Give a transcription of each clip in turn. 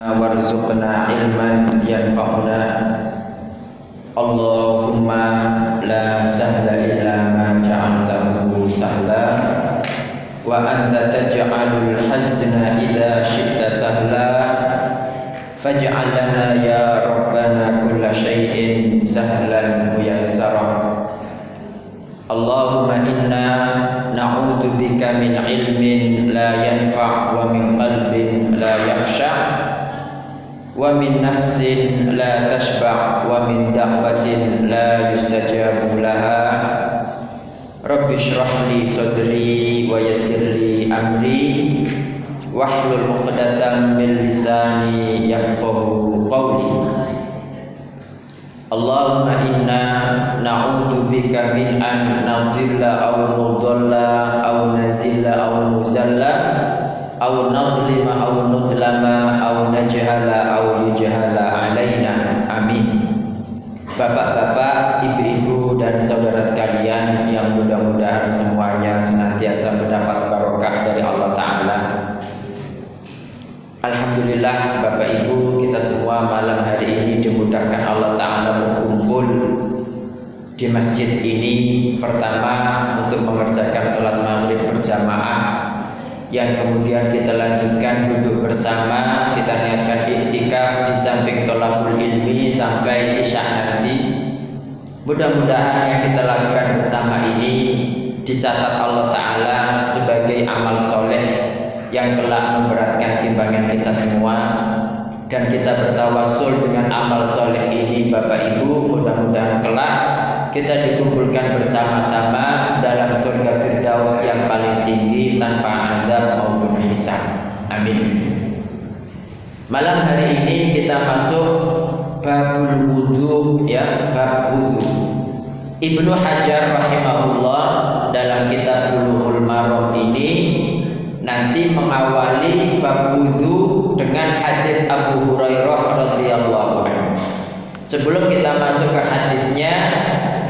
warzuqna ilman yanfa'una. Allahumma la sahla illa ma ja'altahu sahla. Wa anta taj'alul hazna idza syi'ta sahla. Faj'alna ya rabbana kulla syai'in sahlan muyassara. Allahumma inna na'udzubika min ilmin la yanfa' wa min qalbin la yakhsha' wa min nafsin la tashba' wa min da'watin la yustajabu laha. Rabbi shrah li sadri wa yassir li amri. Wahlul 'uqdatam min lisani yafqahu qawli. Allahumma inna na'udzu bika min an nadilla aw nudalla aw nazilla aw muzalla au nadlima au nudlama au najhala au yujhala alaina amin. Bapak-bapak, ibu-ibu dan saudara sekalian yang mudah-mudahan semuanya senantiasa mendapat barokah dari Allah Ta'ala. Alhamdulillah Bapak Ibu kita semua malam hari ini dimudahkan Allah Ta'ala berkumpul di masjid ini Pertama untuk mengerjakan sholat maghrib berjamaah yang kemudian kita lanjutkan duduk bersama kita niatkan iktikaf di samping tolakul ilmi sampai isya nanti. Mudah-mudahan yang kita lakukan bersama ini dicatat Allah Ta'ala sebagai amal soleh yang kelak memberatkan timbangan kita semua. Dan kita bertawasul dengan amal soleh ini Bapak Ibu mudah-mudahan kelak kita dikumpulkan bersama-sama dalam surga Firdaus yang paling tinggi tanpa azab maupun hisab. Amin. Malam hari ini kita masuk babul wudhu ya bab wudhu. Ibnu Hajar rahimahullah dalam kitab Bulughul Maram ini nanti mengawali bab wudhu dengan hadis Abu Hurairah radhiyallahu anhu. Sebelum kita masuk ke hadisnya,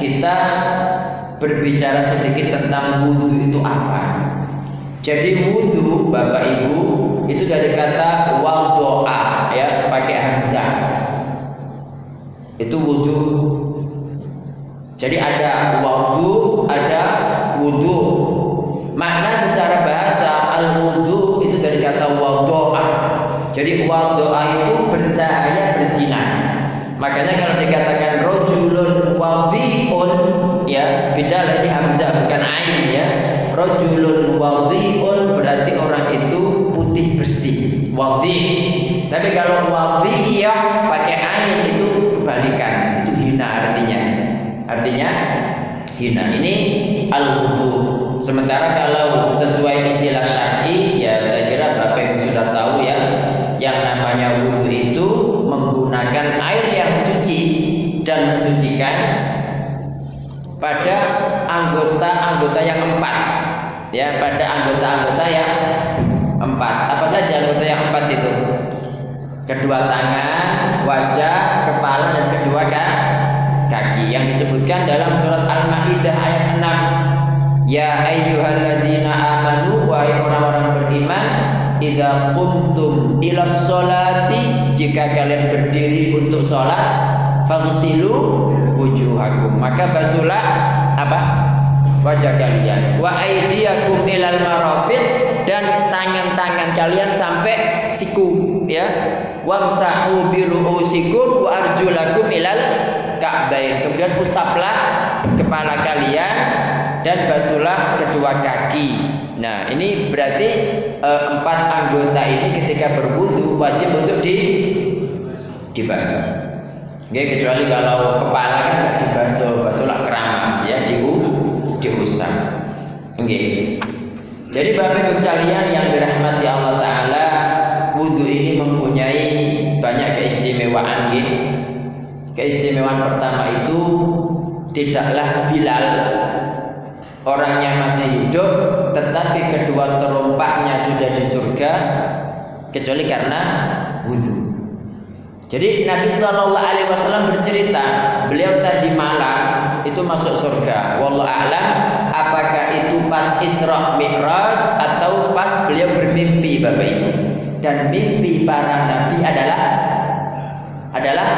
kita berbicara sedikit tentang wudhu itu apa. Jadi wudhu Bapak Ibu itu dari kata wal doa ya pakai hamzah. Itu wudhu. Jadi ada waktu, ada wudhu. Makna secara bahasa al wudhu itu dari kata wal doa. Jadi wal doa itu bercahaya bersinar. Makanya kalau dikatakan rojulun wadiun ya beda lagi hamzah bukan ain ya. Rojulun wadiun berarti orang itu putih bersih. Wadi. Tapi kalau wadiyah pakai ain itu kebalikan. Itu hina artinya. Artinya hina. Ini al wudu. Sementara kalau sesuai istilah syar'i ya saya kira Bapak Ibu sudah tahu ya yang namanya wudu itu menggunakan air yang suci dan mensucikan anggota-anggota yang empat. Ya pada anggota-anggota yang empat. Apa saja anggota yang empat itu? Kedua tangan wajah kepala dan kedua kaki. Yang disebutkan dalam surat al-maidah ayat 6 ya ayyuhalladzina amanu wahai orang-orang beriman idza qumtum ila sholati jika kalian berdiri untuk sholat fagsilu wujuhakum. Maka basuhlah apa wajah kalian. Wa aydiyakum ilal marafiq. Dan tangan-tangan kalian sampai siku ya. Wamsahu bi ru'usikum wa arjulakum ilal ka'bain kemudian usaplah kepala kalian dan basuhlah kedua kaki. Nah, ini berarti e, empat anggota ini ketika berwudu wajib untuk di dibasuh. Oke, kecuali kalau kepala kan nggak dibasuh, basuhlah keramas ya, diu diusap. Oke. Jadi Bapak Ibu sekalian yang dirahmati Allah taala, wudu ini mempunyai banyak keistimewaan ya. Keistimewaan pertama itu tidaklah Bilal orangnya masih hidup tetapi kedua terompaknya sudah di surga kecuali karena wudhu. Jadi Nabi Shallallahu Alaihi Wasallam bercerita beliau tadi malam itu masuk surga. Wallahu a'lam apakah itu pas Isra Mi'raj atau pas beliau bermimpi Bapak Ibu. dan mimpi para nabi adalah adalah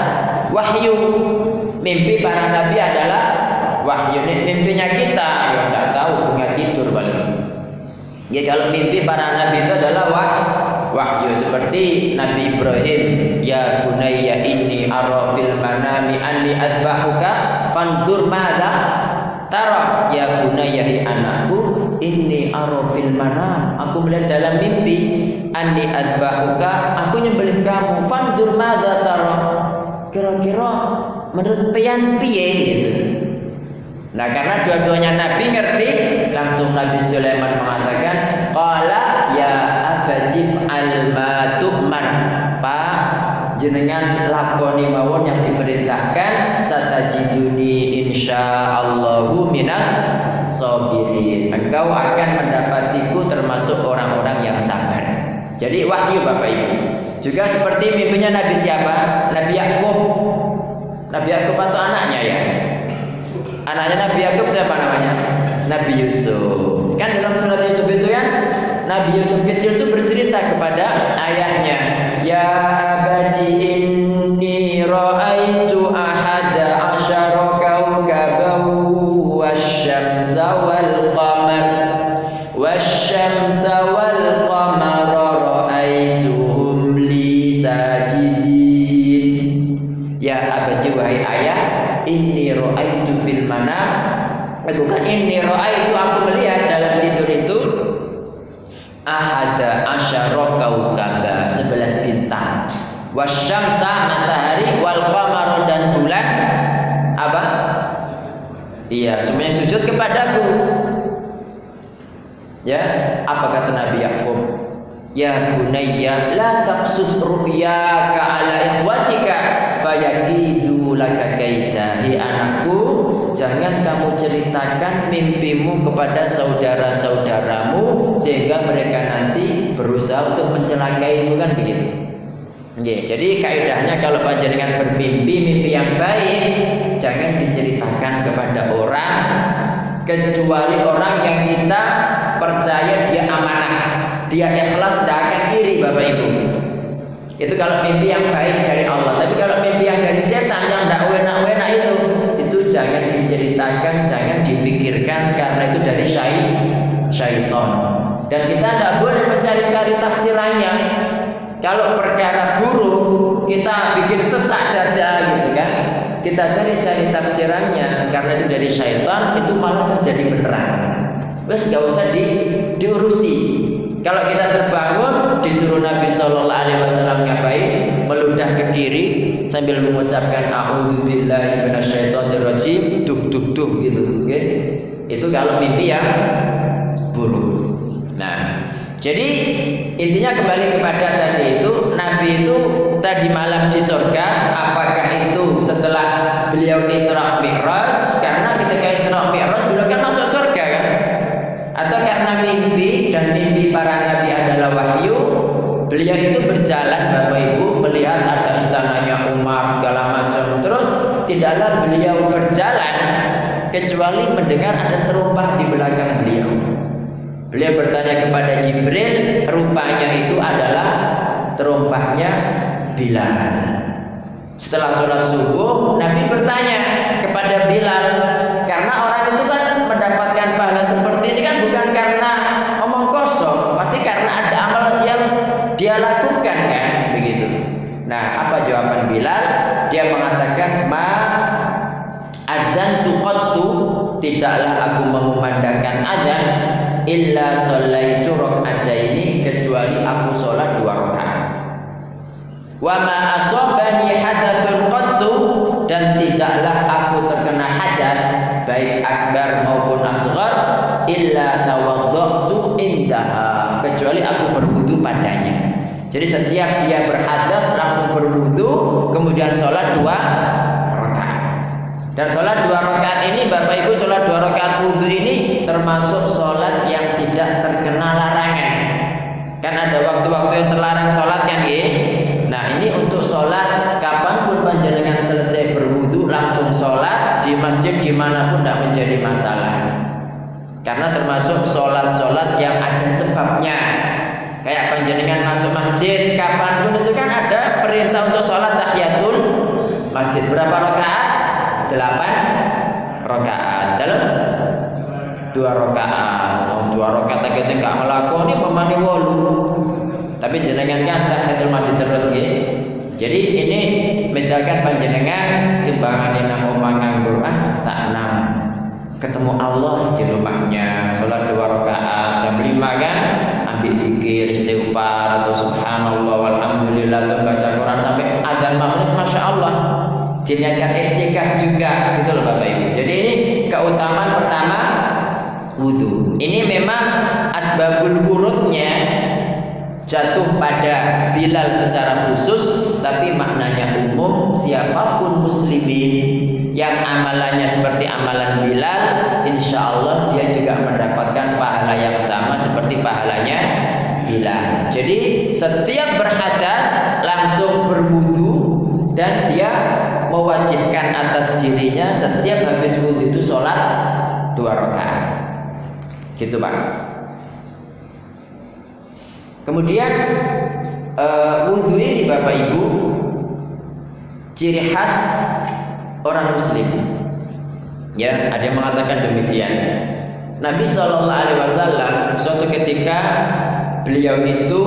wahyu. Mimpi para nabi adalah wahyu. Mimpinya kita yang nggak tahu punya tidur paling. Ya kalau mimpi para nabi itu adalah wah, wahyu seperti Nabi Ibrahim, ya bunayya inni ara fil manami anni adbahuka fanzur madza tara ya bunayya anakku inni arafil manam. Aku melihat dalam mimpi anni adbahuka aku nyembelih kamu. Fanzur madza tara? Kira-kira menurut pian piye? gitu. Nah karena dua-duanya Nabi ngerti Langsung Nabi Sulaiman mengatakan Qala ya abadif al matukmar Pak jenengan lakoni mawon yang diperintahkan satajiduni insyaallahu minas sabirin. Engkau akan mendapatiku termasuk orang-orang yang sabar. Jadi wahyu Bapak Ibu. Juga seperti mimpinya Nabi siapa? Nabi Yakub. Nabi Yakub atau anaknya ya? Anaknya Nabi Yakub siapa namanya? Nabi Yusuf. Kan dalam surat Yusuf itu ya, Nabi Yusuf kecil itu bercerita kepada ayahnya, "Ya abadi inni ra'aitu ahada asyara kawkaban wasyamsa wal qamar wasyamsa wal qamara ra'aituhum li sajidin." Ya abadi wahai ayah, inni ra'aitu fil manam eh, bukan inni ra'aitu aku melihat dalam tidur itu ahada asyara kaukaba sebelas bintang. Wasyamsa matahari wal qamara dan bulan. Apa? Iya semuanya sujud kepadaku. Ya apa kata Nabi Yakub Ya bunayya la taqsus ru'yaka ala ikhwatika fayakidu laka kaida. Hi anakku, jangan kamu ceritakan mimpimu kepada saudara-saudaramu sehingga mereka nanti berusaha untuk mencelakaimu kan begitu. Oke, jadi kaidahnya kalau panjenengan bermimpi mimpi yang baik jangan diceritakan kepada orang kecuali orang yang kita percaya dia amanah dia ikhlas tidak akan iri Bapak Ibu itu kalau mimpi yang baik dari Allah tapi kalau mimpi yang dari setan yang tidak enak-enak itu jangan diceritakan jangan difikirkan karena itu dari syaitan. Dan kita tidak boleh mencari-cari tafsirannya. Kalau perkara buruk kita bikin sesak dada gitu kan? Kita cari-cari tafsirannya karena itu dari syaitan itu malah terjadi beneran. Wes gak usah di, diurusi. Kalau kita terbangun disuruh Nabi Shallallahu Alaihi Wasallam ngapain? Meludah ke kiri sambil mengucapkan A'udzubillahi minasyaitonirrajim, tuh tuh tuh gitu, okay? Itu kalau mimpi yang buruk. Nah, jadi intinya kembali kepada tadi itu Nabi itu tadi malam di surga. Apakah itu setelah beliau Isra Mi'raj? Karena ketika Isra Mi'raj beliau kan masuk surga kan? Atau karena mimpi dan mimpi para nabi adalah wahyu, beliau itu berjalan Bapak Ibu melihat ada istananya Umar segala macam. Terus tidaklah beliau berjalan kecuali mendengar ada terumpah di belakang beliau. Beliau bertanya kepada Jibril, rupanya itu adalah terumpahnya Bilal. Setelah sholat subuh, Nabi bertanya kepada Bilal, karena orang itu kan mendapatkan pahala seperti ini kan bukan karena Nah, apa jawaban Bilal? Dia mengatakan, "Ma adzan tuqattu tidaklah aku mengumandangkan azan illa sallaitu ini kecuali aku sholat dua rakaat. Wa ma asabani hadatsun qattu dan tidaklah aku terkena hadas baik akbar maupun asghar illa tawaddatu indaha kecuali aku berwudu padanya. Jadi setiap dia berhadas langsung berwudu kemudian sholat dua dan sholat dua rakaat ini Bapak Ibu sholat dua rakaat wudhu ini termasuk sholat yang tidak terkena larangan. Kan ada waktu-waktu yang terlarang sholat kan ya? Nah ini untuk sholat kapan pun panjenengan selesai berwudhu langsung sholat di masjid di mana pun tidak menjadi masalah. Karena termasuk sholat-sholat yang ada sebabnya. Kayak panjenengan masuk masjid kapan pun itu kan ada perintah untuk sholat tahiyatul masjid berapa rakaat? Delapan rakaat dalam dua rakaat. Oh, dua rakaat lagi saya nggak melakoni pemani wolu. Tapi jenengan kan tahiyatul masjid terus ya. Jadi ini misalkan panjenengan timbangan nang omah nganggur ah tak enam ketemu Allah di rumahnya sholat dua rakaat jam lima kan ambil zikir istighfar atau subhanallah walhamdulillah atau baca Quran sampai adzan maghrib masya Allah. Diniatkan iktikaf juga gitu loh Bapak Ibu. Jadi ini keutamaan pertama wudhu ini memang asbabul urutnya jatuh pada Bilal secara khusus tapi maknanya umum siapa pun muslimin yang amalannya seperti amalan Bilal insya Allah dia juga mendapatkan pahala yang sama seperti pahalanya Bilal. Jadi setiap berhadas langsung berwudu dan dia mewajibkan atas dirinya setiap habis wudhu itu sholat dua rakaat. Gitu pak. Kemudian uh, wudhu ini bapak ibu ciri khas orang muslim. Ya ada yang mengatakan demikian. Nabi Shallallahu Alaihi Wasallam suatu ketika beliau itu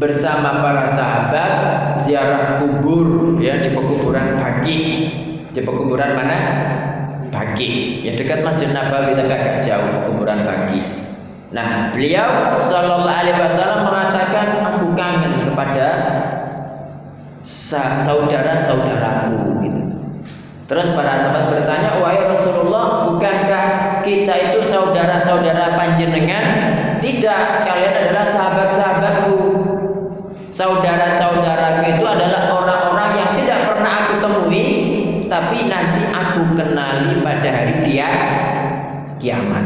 bersama para sahabat ziarah kubur ya di pekuburan Baki. Di pekuburan mana? Baki. Ya dekat Masjid Nabawi tapi agak jauh pekuburan Baki. Nah beliau Shallallahu Alaihi Wasallam mengatakan aku kangen kepada saudara-saudaraku gitu. Terus para sahabat bertanya, "Wahai Rasulullah, bukankah kita itu saudara-saudara panjenengan?" Tidak, kalian adalah sahabat-sahabatku. Saudara-saudaraku itu adalah orang-orang yang tidak pernah aku temui, tapi nanti aku kenali pada hari dia kiamat.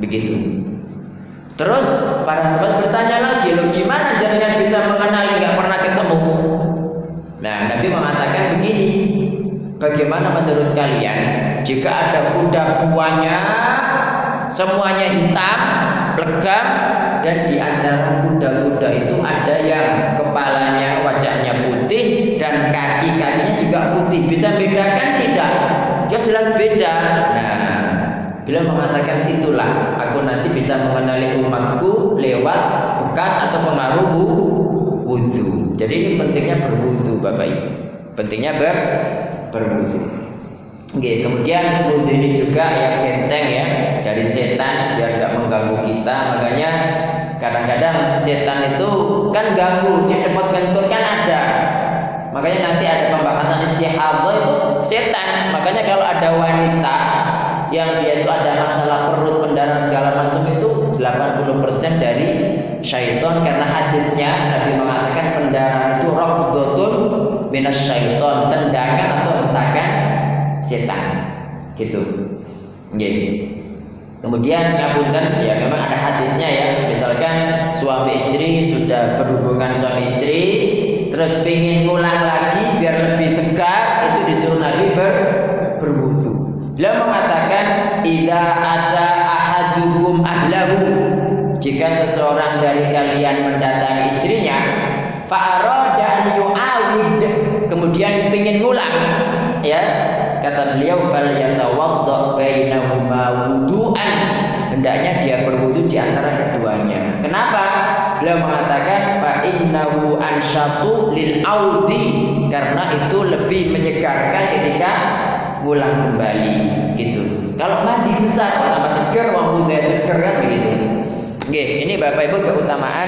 Begitu. Terus para sahabat bertanya lagi, "Lo gimana jenengan bisa mengenali nggak pernah ketemu?" Nah, Nabi mengatakan begini, bagaimana menurut kalian jika ada kuda buahnya semuanya hitam, legam dan di antara kuda-kuda itu ada yang kepalanya wajahnya putih dan kaki-kakinya juga putih. Bisa bedakan tidak? Ya jelas beda. Nah, Bila mengatakan itulah aku nanti bisa mengenali umatku lewat bekas atau pengaruh wudhu. Jadi ini pentingnya berwudhu Bapak Ibu. Pentingnya ber berwudhu. Oke, kemudian wudhu ini juga yang benteng ya dari setan biar tidak mengganggu kita. Makanya kadang-kadang setan itu kan ganggu, cepat ngentut kan ada. Makanya nanti ada pembahasan istihadah itu setan. Makanya kalau ada wanita yang dia itu ada masalah perut, pendarahan segala macam itu 80% dari syaitan karena hadisnya Nabi mengatakan pendarahan itu rabdotun minas syaitan, tendangan atau hentakan setan. Gitu. Nggih. Kemudian ngapunten ya memang ada hadisnya ya. Misalkan suami istri sudah berhubungan suami istri terus pingin ngulang lagi biar lebih segar itu disuruh Nabi ber berwudu. Beliau mengatakan kalian mendatangi istrinya fa arada yu'awid. Kemudian ingin ngulang ya. Kata beliau fal yatawadda bainahuma wudu'an. Hendaknya dia berwudu di antara keduanya. Kenapa? Beliau mengatakan fa innahu ansyatu lil audi. Karena itu lebih menyegarkan ketika pulang kembali gitu. Kalau mandi besar tambah seger wong seger kan begitu. Oke, ini Bapak Ibu keutamaan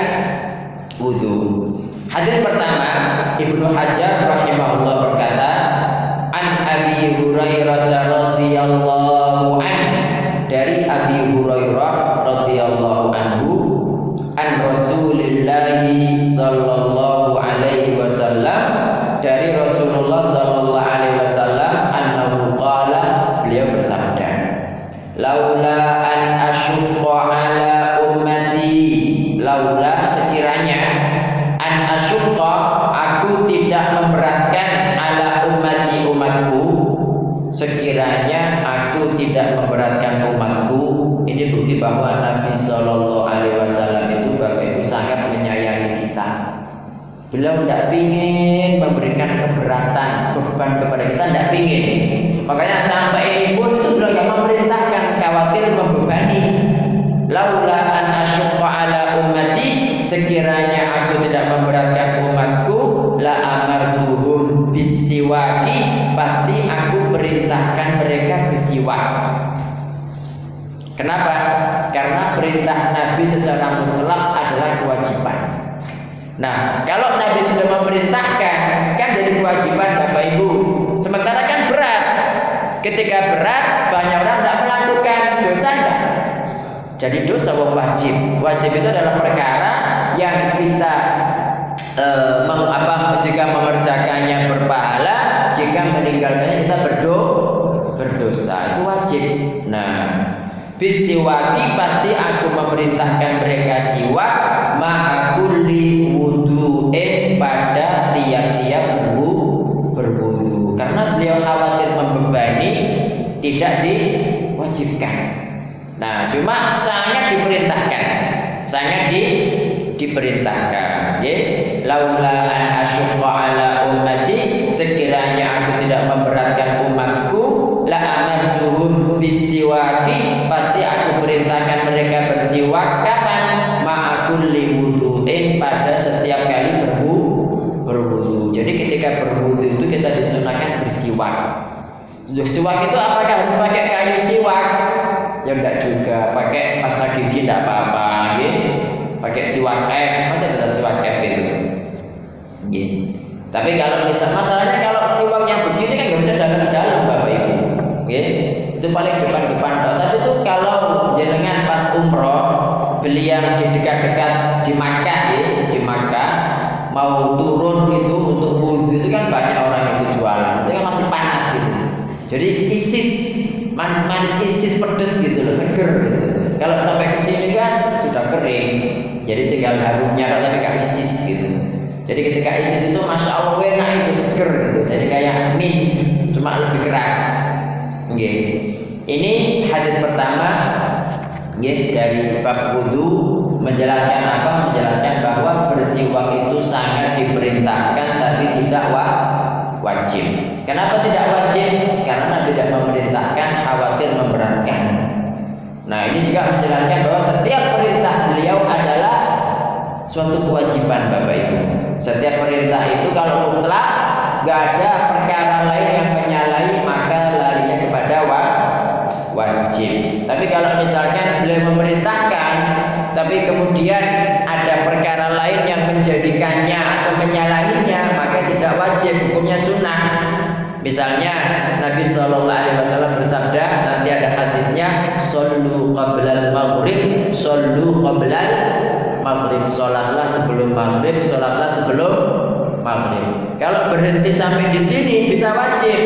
wudhu. Hadis pertama Ibnu Hajar rahimahullah berkata, An Abi Hurairah radhiyallahu an dari Abi Hurairah radhiyallahu bukti bahwa Nabi Shallallahu Alaihi Wasallam itu Bapak Ibu sangat menyayangi kita. Beliau tidak ingin memberikan keberatan beban kepada kita, tidak ingin. Makanya sampai ini pun itu beliau yang memerintahkan Ketika berat, banyak orang tidak melakukan dosa enggak? Jadi dosa wajib. Wajib itu adalah perkara yang kita eh, mem, apa, jika mengerjakannya berpahala, jika meninggalkannya kita berdo, berdosa. Itu wajib. Nah, bisiwaki pasti aku memerintahkan mereka siwak ma'akulli wudu'in pada tiap-tiap berwudu karena beliau khawatir membebani tidak diwajibkan. Nah cuma sangat diperintahkan. Sangat di diperintahkan. Ya laula an asyqa ala ummati sekiranya aku tidak memberatkan umatku la amartuhum bisiwaki pasti aku perintahkan mereka bersiwak. Kapan? Ma'akulli wudu'in pada setiap kali berwu berwudu. Jadi ketika berwudu itu kita disunahkan bersiwak siwak itu apakah harus pakai kayu siwak? Ya enggak juga. Pakai pasta gigi enggak apa-apa gitu pakai siwak F. Masih ada siwak F itu? Gitu. tapi kalau misal masalahnya kalau siwak yang begini kan nggak bisa dalam-dalam bapak ibu. Gitu. itu paling depan-depan tapi itu kalau jenengan pas umroh beli yang di dekat-dekat di Makkah ya di Makkah mau turun itu untuk wudhu itu kan banyak orang itu jualan. Itu kan masih panas jadi isis manis-manis isis pedes gitu loh seger gitu. Kalau sampai ke sini kan sudah kering. Jadi tinggal harumnya tapi gak isis gitu. Jadi ketika isis itu masya Allah enak itu seger gitu. Jadi kayak mie cuma lebih keras. Oke. ini hadis pertama ya, dari bab wudhu menjelaskan apa? Menjelaskan bahwa bersiwak itu sangat diperintahkan tapi tidak wajib Kenapa tidak wajib? Karena Nabi tidak memerintahkan khawatir memberatkan. Nah ini juga menjelaskan bahwa setiap perintah beliau adalah suatu kewajiban Bapak Ibu. Setiap perintah itu kalau mutlak nggak ada perkara lain yang menyalahi maka larinya kepada wa wajib. Tapi kalau misalkan beliau memerintahkan tapi kemudian ada perkara lain yang menjadikannya atau menyalahinya maka tidak wajib hukumnya sunnah Misalnya Nabi Shallallahu Alaihi Wasallam bersabda nanti ada hadisnya Sallu qablal maghrib Sallu qablal maghrib. Sholatlah sebelum maghrib Sholatlah sebelum maghrib. Kalau berhenti sampai di sini bisa wajib.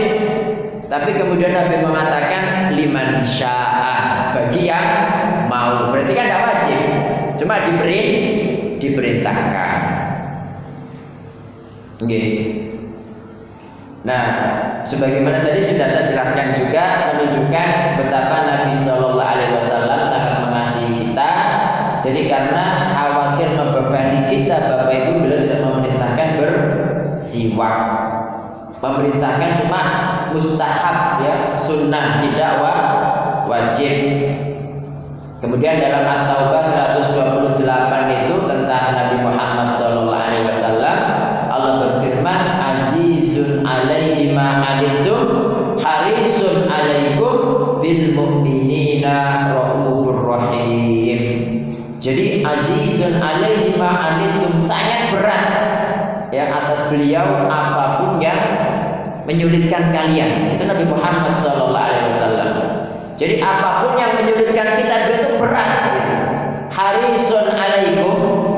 Tapi kemudian Nabi mengatakan Liman sya'a Bagi yang mau. Berarti kan tidak wajib. Cuma diberi Diperintahkan. Oke. Nah, sebagaimana tadi sudah saya jelaskan juga menunjukkan betapa Nabi Shallallahu Alaihi Wasallam sangat mengasihi kita. Jadi karena khawatir membebani kita, Bapak Ibu beliau tidak memerintahkan bersiwak. Memerintahkan cuma mustahab ya, sunnah tidak wa, wajib. Kemudian dalam At-Taubah 128 itu tentang Nabi Muhammad Shallallahu Alaihi Wasallam Allah berfirman azizun alaihi ma anittum harisun alaikum bil mu'minina raufur rahim. Jadi azizun alaihi ma anittum sangat berat ya atas beliau apa pun yang menyulitkan kalian. Itu Nabi Muhammad sallallahu alaihi wasallam. Jadi apa pun yang menyulitkan kita itu berat gitu. harisun alaikum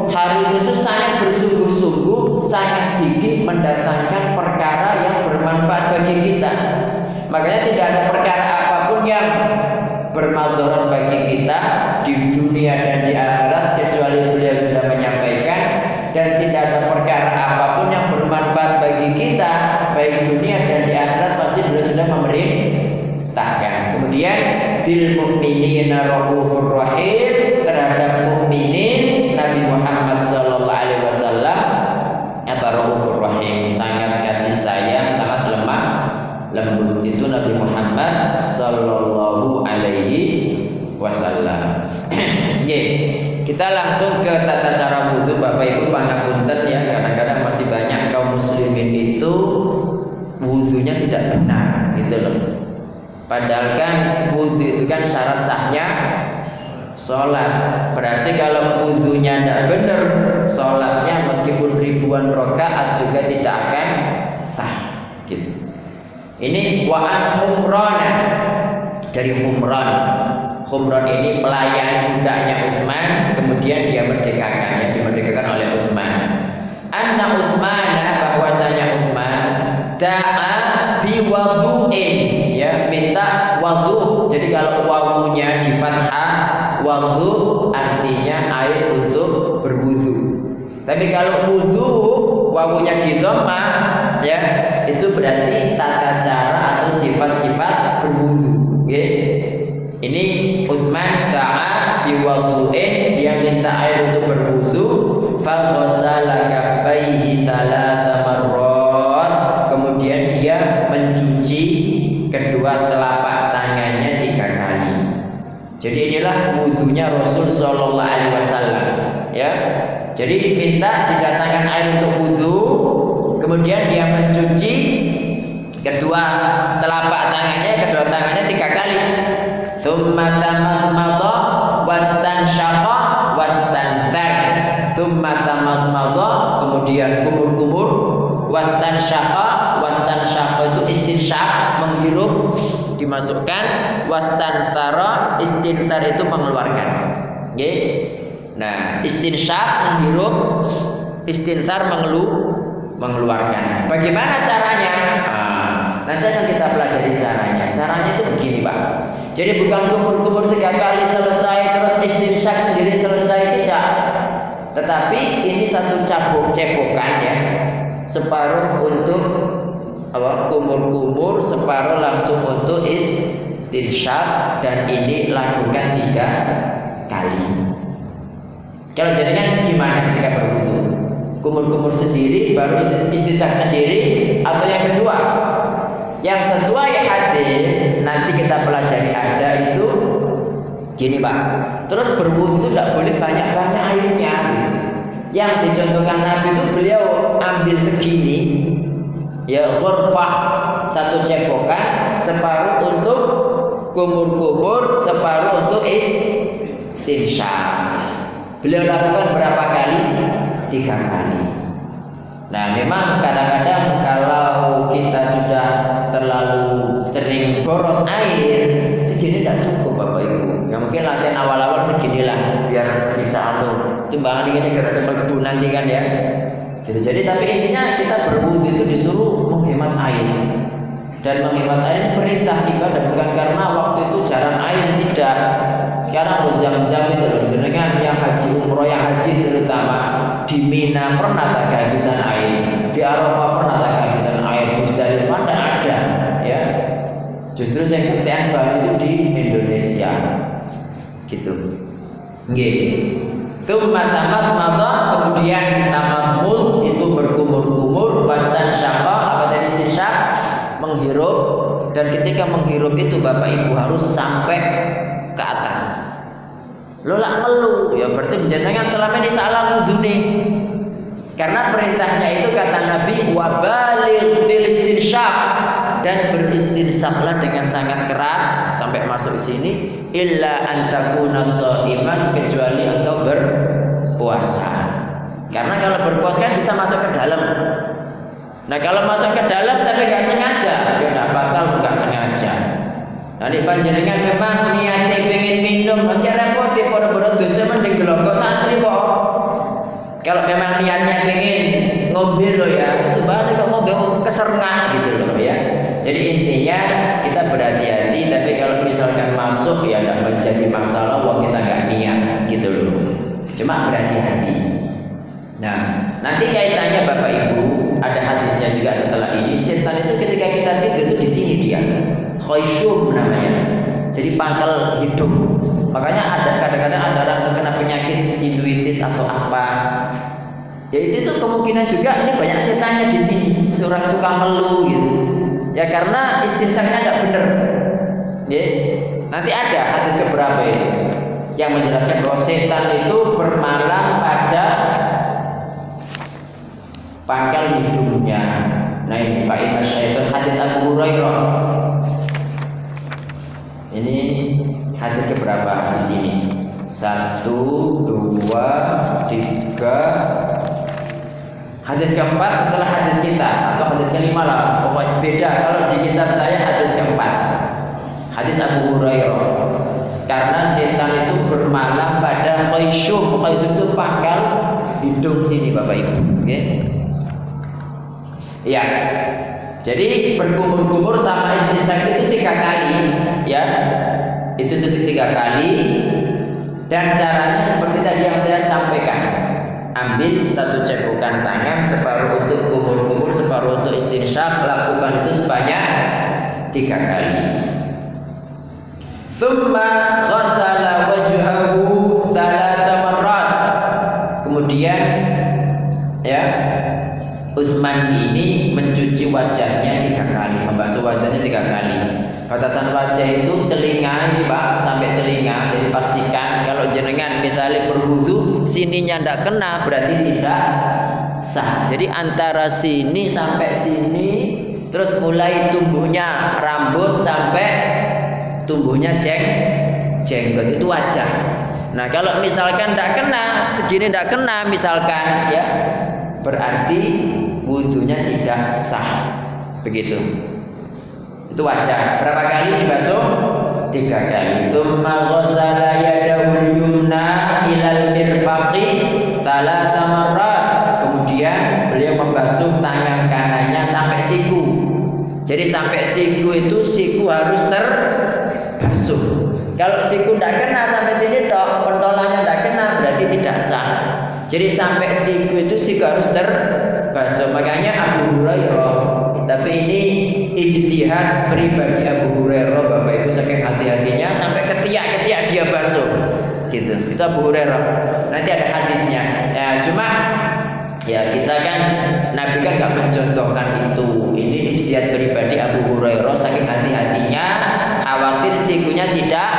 haris itu sangat bersungguh-sungguh sangat gigih mendatangkan bermanfaat bagi kita. Makanya tidak ada perkara apa pun yang bermanfaat bagi kita di dunia dan di akhirat kecuali beliau sudah menyampaikan dan tidak ada perkara apa pun yang bermanfaat bagi kita baik dunia dan di akhirat pasti beliau sudah memerintahkan. Kemudian bil mukminina rahim terhadap mukminin Nabi Muhammad sallallahu alaihi wasallam apa raufur rahim, sangat kasih sayang, sangat lemah lembut. Itu Nabi Muhammad sallallahu alaihi wasallam. Kita langsung ke tata cara wudhu Bapak Ibu pangapunten ya kadang-kadang masih banyak kaum muslimin itu wudhunya tidak benar gitu loh. Padahal kan wudhu itu kan syarat sahnya sholat. Berarti kalau wudhunya tidak benar, sholatnya meskipun ribuan rokaat juga tidak akan sah. Gitu. Ini wa'an humrona dari humron. Humron ini pelayan budaknya Utsman, kemudian dia merdekakan, ya dimerdekakan oleh Utsman. Anna Utsmana bahwasanya Utsman da'a biwadu'in ya minta wadu. Jadi kalau wawunya di fathah wadu artinya air untuk berwudu. Tapi kalau wudu wawunya di dhammah ya itu berarti tata cara atau sifat-sifat berwudu. Okay? Ini Utsman ta'a biwadu'in dia minta air untuk berwudu fa ghassala kaffaihi thalatha marrat kemudian dia mencuci kedua telapak tangannya tiga kali. Jadi inilah wudhunya Rasul Shallallahu Alaihi Wasallam. Ya, jadi minta didatangkan air untuk wudhu, kemudian dia mencuci kedua telapak tangannya, kedua tangannya tiga kali. Thumma tamadmada wastan syaqa wastan thar. Thumma tamadmada kemudian kumur-kumur wastan syaqa wastan syaqa itu istinsyak menghirup dimasukkan wastan thara istinthar itu mengeluarkan. Oke. Nah, istinsyak menghirup istinthar mengelu mengeluarkan. Bagaimana caranya? Nah, nanti akan kita pelajari caranya. Caranya itu begini, Pak. Jadi bukan kumur-kumur tiga kali selesai terus istinsyak sendiri selesai tidak. Tetapi ini satu cabuk cepokan ya. Separuh untuk apa kumur-kumur, separuh langsung untuk istinsyak dan ini lakukan tiga kali. Kalau jadinya gimana ketika berwudu? Kumur-kumur sendiri baru istinsyak sendiri atau yang kedua? Yang sesuai hadis nanti kita pelajari ada itu gini pak. Terus berwudu itu tidak boleh banyak-banyak airnya. Gitu. Yang dicontohkan Nabi itu beliau ambil segini ya ghurfah satu cepokan separuh untuk kumur-kumur separuh untuk istinsyak. Beliau lakukan berapa kali? Tiga kali. Nah, memang kadang-kadang kalau kita sudah terlalu sering boros air, segini tidak cukup Bapak Ibu. Ya mungkin latihan awal-awal seginilah biar bisa anu. Timbangan ini kira sempat nanti kan ya. Gitu. Jadi tapi intinya kita berwudu itu disuruh menghemat air. Dan menghemat air ini perintah ibadah bukan karena waktu itu jarang air tidak. Sekarang zam-zam itu loh jenengan yang haji umroh yang haji terutama di Mina pernah tak kehabisan air, di Arafah pernah tak kehabisan air, Musdalifah tidak ada ya. Justru saya ketean bahan itu di Indonesia gitu. Nggih. Thumma tamat mata kemudian tamat mul itu berkumur-kumur bastan syaka apa tadi istinsyak menghirup dan ketika menghirup itu Bapak Ibu harus sampai ke atas. Lo melu ya berarti menjenengan selama ini salah nih. Karena perintahnya itu kata Nabi wabalil filistin syak dan beristinsaklah dengan sangat keras sampai masuk sini illa antakuna iman kecuali atau berpuasa. Karena kalau berpuasa kan bisa masuk ke dalam. Nah kalau masuk ke dalam tapi nggak sengaja, ya nggak batal nggak sengaja. Ini panjenengan memang niatnya pengen minum, aja repot di pura-pura dosa mending gelonggok santri kok. Kalau memang niatnya pengen ngombe lo ya, itu balik kok ngombe kesernak gitu loh ya. Jadi intinya kita berhati-hati, tapi kalau misalkan masuk ya tidak menjadi masalah, wah kita nggak niat gitu loh. Cuma berhati-hati. Nah, nanti kaitannya Bapak Ibu ada hadisnya juga setelah ini. Setan itu ketika kita tidur itu di sini dia, khayshum namanya. Jadi pangkal hidung. Makanya ada kadang-kadang ada orang terkena penyakit sinuitis atau apa. Ya itu tuh kemungkinan juga ini banyak setannya di sini, surat suka ngeluh gitu. Ya karena istinsaknya nggak bener. Ya, nanti ada hadis keberapa itu yang menjelaskan bahwa setan itu bermalam pada pangkal hidungnya. Nah ini fa'inna syaitan hadis Abu Hurairah. Satu, dua, tiga. Hadis keempat setelah hadis kita atau hadis kelima lah. Pokoknya beda. Kalau di kitab saya hadis keempat. Hadis Abu Hurairah. Karena setan itu bermalam pada khayshum. Khayshum itu pangkal hidung sini Bapak Ibu. Okay? Ya. Jadi berkumur-kumur sama istinsak itu tiga kali, ya. Itu tiga kali. Dan caranya seperti tadi yang saya sampaikan. Ambil satu cepukan tangan separuh untuk kumur-kumur, separuh untuk istinsyak. Lakukan itu sebanyak tiga kali. Thumma ghassala wajhahu. Kemudian ya Utsman ini mencuci wajahnya tiga kali, membasuh wajahnya tiga kali. Batasan wajah itu telinga ini pak, sampai telinga. Jadi pastikan kalau jenengan misalnya berwudu, sininya tidak kena, berarti tidak sah. Jadi antara sini sampai sini, terus mulai tumbuhnya rambut sampai tumbuhnya jeng jenggot itu wajah. Nah kalau misalkan tidak kena, segini tidak kena misalkan ya, berarti wudhunya tidak sah. Begitu. Itu wajah. Berapa kali dibasuh? Tiga kali. Thumma ghassala yadahul yumna ilal mirfaqi thalatha marrat. Kemudian beliau membasuh tangan kanannya sampai siku. Jadi sampai siku itu siku harus terbasuh. Kalau siku tidak kena sampai sini dok, pentolannya tidak kena berarti tidak sah. Jadi sampai siku itu siku harus terbasuh. Makanya Abu Hurairah. Tapi ini ijtihad pribadi Abu Hurairah Bapak Ibu saking hati-hatinya sampai ketiak-ketiak dia basuh. Gitu. Itu Abu Hurairah. Nanti ada hadisnya. Ya, cuma ya kita kan Nabi kan nggak mencontohkan itu. Ini ijtihad pribadi Abu Hurairah saking hati-hatinya khawatir sikunya tidak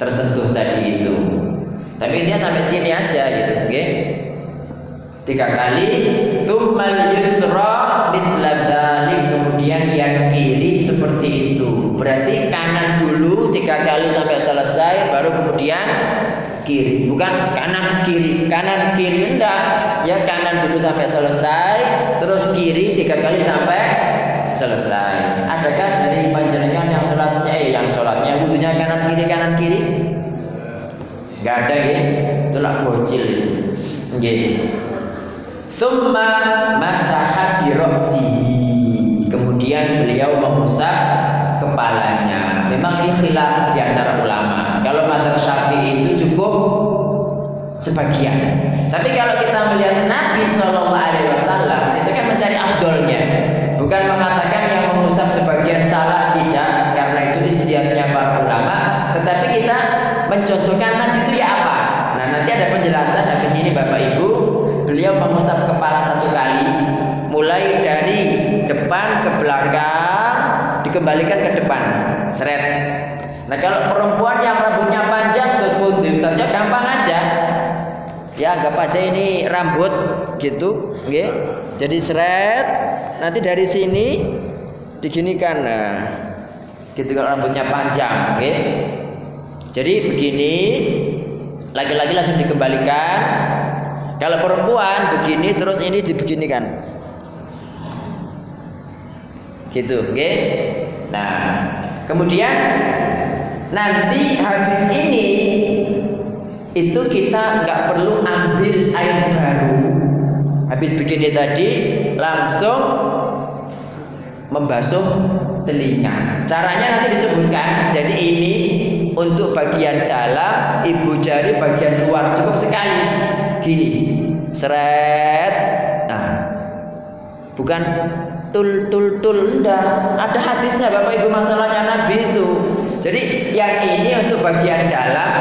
tersentuh tadi itu. Tapi dia sampai sini aja gitu, oke? Okay? Tiga kali, tsummal yusra mithla kemudian yang kiri seperti itu. Berarti kanan dulu tiga kali sampai selesai, baru kemudian kiri. Bukan kanan kiri, kanan kiri enggak. Ya kanan dulu sampai selesai, terus kiri tiga kali sampai selesai. Adakah dari panjenengan yang sholatnya, eh yang sholatnya wudhunya kanan kiri kanan kiri? Gak ada ya, itulah bocil. Nggih. Summa masaha biroksihi. Kemudian beliau mengusap kepalanya. Memang ini khilaf di antara ulama. Kalau madzhab Syafi'i itu cukup sebagian. Tapi kalau kita melihat Nabi Shallallahu Alaihi Wasallam itu kan mencari afdolnya, bukan mengatakan yang mengusap sebagian salah tidak, karena itu istiadatnya para ulama. Tetapi kita mencontohkan Nabi itu ya apa? Nah nanti ada penjelasan habis ini Bapak Ibu. Beliau mengusap kepala satu kali, mulai dari depan ke belakang, dikembalikan ke depan, seret. Nah kalau perempuan yang rambutnya panjang terus pun Ustaznya gampang aja. Ya anggap aja ini rambut gitu, okay? Jadi seret, nanti dari sini diginikan. Nah, gitu kalau rambutnya panjang? Okay? Jadi begini, laki-laki langsung dikembalikan. Kalau perempuan begini terus ini dibeginikan. Gitu, oke? Okay? Nah, kemudian nanti habis ini itu kita nggak perlu ambil air baru. Habis begini tadi langsung membasuh telinga. Caranya nanti disebutkan. Jadi ini untuk bagian dalam, ibu jari bagian luar cukup sekali. Gini, seret. Nah, bukan tul tul tul enggak. Ada hadisnya Bapak Ibu masalahnya Nabi itu. Jadi yang ini untuk bagian dalam,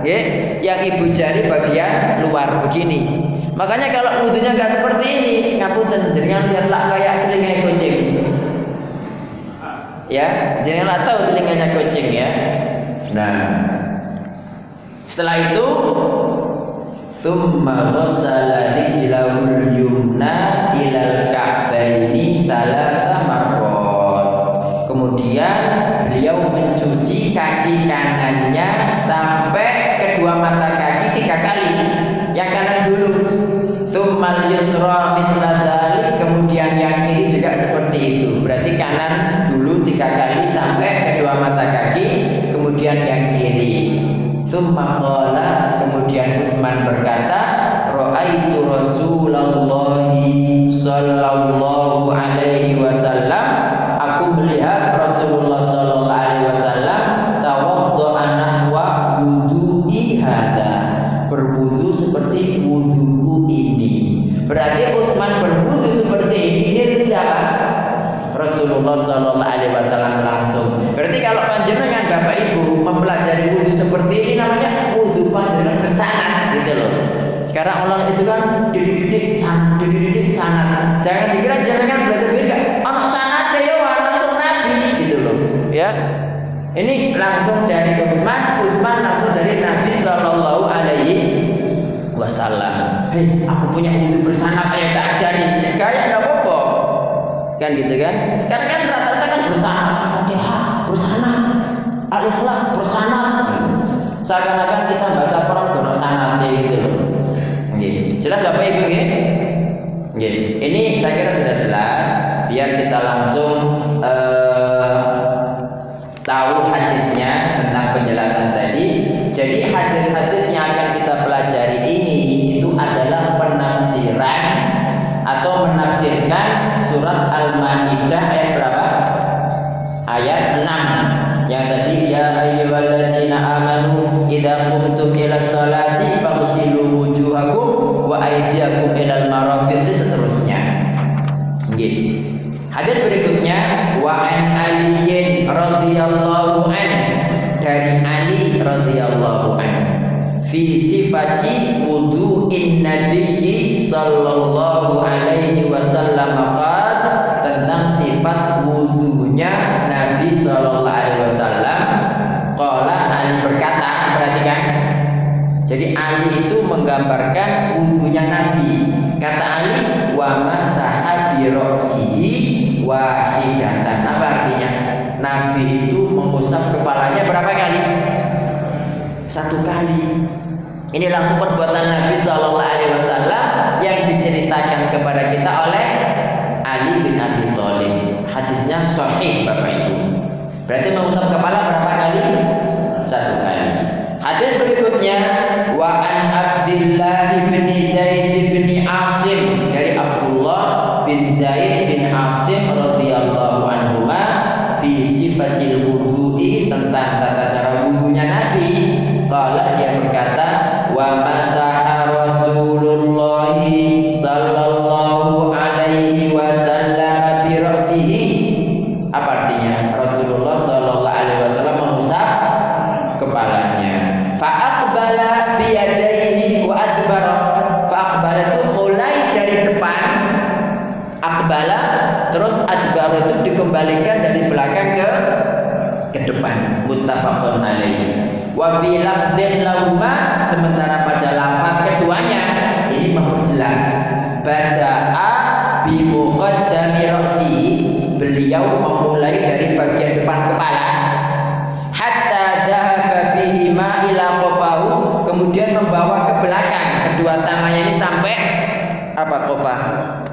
ya, yang ibu jari bagian luar begini. Makanya kalau wudhunya nggak seperti ini, ngapunten jangan lihatlah kayak telinga kucing. Ya, janganlah tahu telinganya kucing ya. Nah, setelah itu Thumma ghassala rijlahul yumna ilal ka'baini thalatha marrat. Kemudian beliau mencuci kaki kanannya sampai kedua mata kaki tiga kali. Yang kanan dulu. Thummal yusra mithla kemudian yang kiri juga seperti itu. Berarti kanan dulu tiga kali sampai kedua mata kaki, kemudian yang kiri. Summa qala berkata, "Ra'aitu Rasulullah sallallahu Ini langsung dari Utsman, Utsman langsung dari Nabi Sallallahu Alaihi Wasallam. Hei, aku punya wudhu bersanat ayo tak ajarin. Kayak enggak apa-apa. Kan gitu kan? Sekarang kan rata-rata kan bersanat al-fatihah bersanat al-ikhlas bersanat seakan-akan kita baca Quran dono sanat gitu. Loh jelas Bapak Ibu ya ini saya kira sudah jelas. Biar kita langsung uh, tahu hadisnya tentang penjelasan tadi jadi hadis-hadis yang akan kita pelajari ini itu adalah penafsiran atau menafsirkan surat Al-Maidah ayat berapa? Ayat 6 yang tadi ya ayyuhalladzina amanu idza qumtum ila sholati faghsilu wujuhakum wa aydiyakum ilal marafiq seterusnya. Nggih. Hadis berikutnya wa an aliyin radhiyallahu an dari Ali radhiyallahu an. Fi sifati wudu'in nabiyyi sallallahu alaihi wasallam qad tentang sifat wudunya Nabi sallallahu alaihi wasallam. Qala Ali berkata perhatikan. Jadi Ali itu menggambarkan wudunya Nabi. Kata Ali wa masaha bi wahidatan. Apa artinya Nabi itu mengusap kepalanya berapa kali satu kali. Ini langsung perbuatan Nabi Shallallahu Alaihi Wasallam yang diceritakan kepada kita oleh Ali bin Abi Thalib. Hadisnya sahih Bapak Ibu. Berarti mengusap kepala berapa kali? Satu kali. Hadis berikutnya wa an Abdullah bin Zaid bin Asim dari Abdullah bin Zaid bin Asim wudu'i tentang tata cara wudhunya Nabi Qala dia berkata wa masaha Rasulullah sallallahu alaihi wasallam bi ra'sihi. Apa artinya? Rasulullah sallallahu alaihi wasallam mengusap kepalanya. Fa aqbala bi yadayhi wa adbara. Fa aqbala itu mulai dari depan akbala terus adbara itu dikembalikan dari belakang ke ke depan. Muttafaqun alaihi wa fi lafdin lahuma sementara pada lafaz keduanya ini memperjelas. Bada'a bi muqaddami ra'si beliau memulai dari bagian depan kepala. Hatta dhahaba bihima ila qafahu kemudian membawa ke belakang kedua tangannya ini sampai apa qafah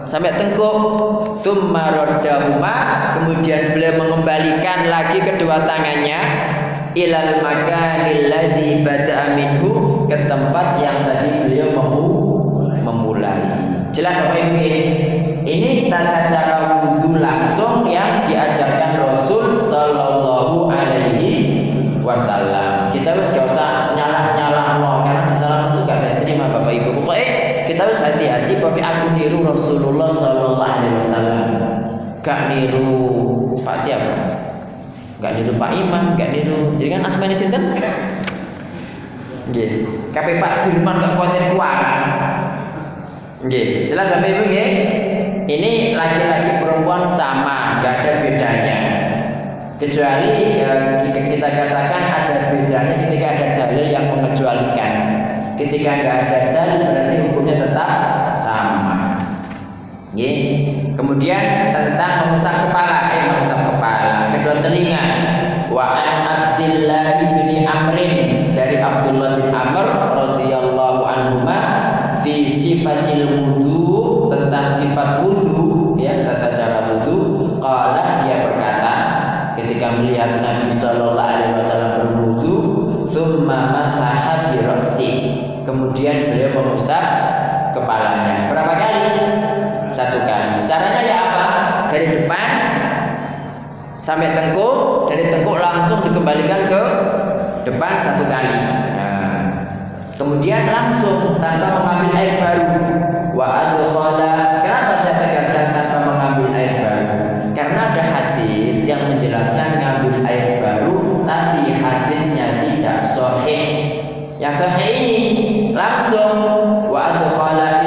sampai tengkuk thumma raddahuma kemudian beliau mengembalikan lagi kedua tangannya ilal makanil ladzi bada'a minhu ke tempat yang tadi beliau mau memulai. Jelas Bapak Ibu ini? Ini tata cara wudhu langsung yang diajarkan Rasul Sallallahu Alaihi Wasallam. Tapi aku niru Rasulullah Sallallahu Alaihi Wasallam. Gak niru Pak siapa? Gak niru Pak Imam, gak niru. Jadi kan asmani sinten? Nggih. Kape Pak Dirman kok kuatir kuaran. Nggih, jelas Bapak Ibu nggih? Ini laki-laki perempuan sama, nggak ada bedanya. Kecuali ya, kita katakan ada bedanya ketika ada dalil yang mengecualikan. Ketika nggak ada dalil berarti hukumnya tetap sama. Nggih. Kemudian tentang mengusap kepala, eh mengusap kepala, kedua telinga. Wa an Abdullah bin Amrin dari Abdullah bin Amr radhiyallahu anhu fi sifatil wudu tentang sifat wudu ya tata cara wudu qala dia berkata ketika melihat Nabi sallallahu alaihi wasallam berwudu thumma masaha bi kemudian beliau mengusap kepalanya caranya ya apa? Dari depan sampai tengkuk dari tengkuk langsung dikembalikan ke depan satu kali. Nah, kemudian langsung tanpa mengambil air baru. Wa adkhala kenapa saya tegaskan tanpa mengambil air baru? Karena ada hadis yang menjelaskan mengambil air baru tapi hadisnya tidak sahih. Yang sahih ini langsung wa adkhala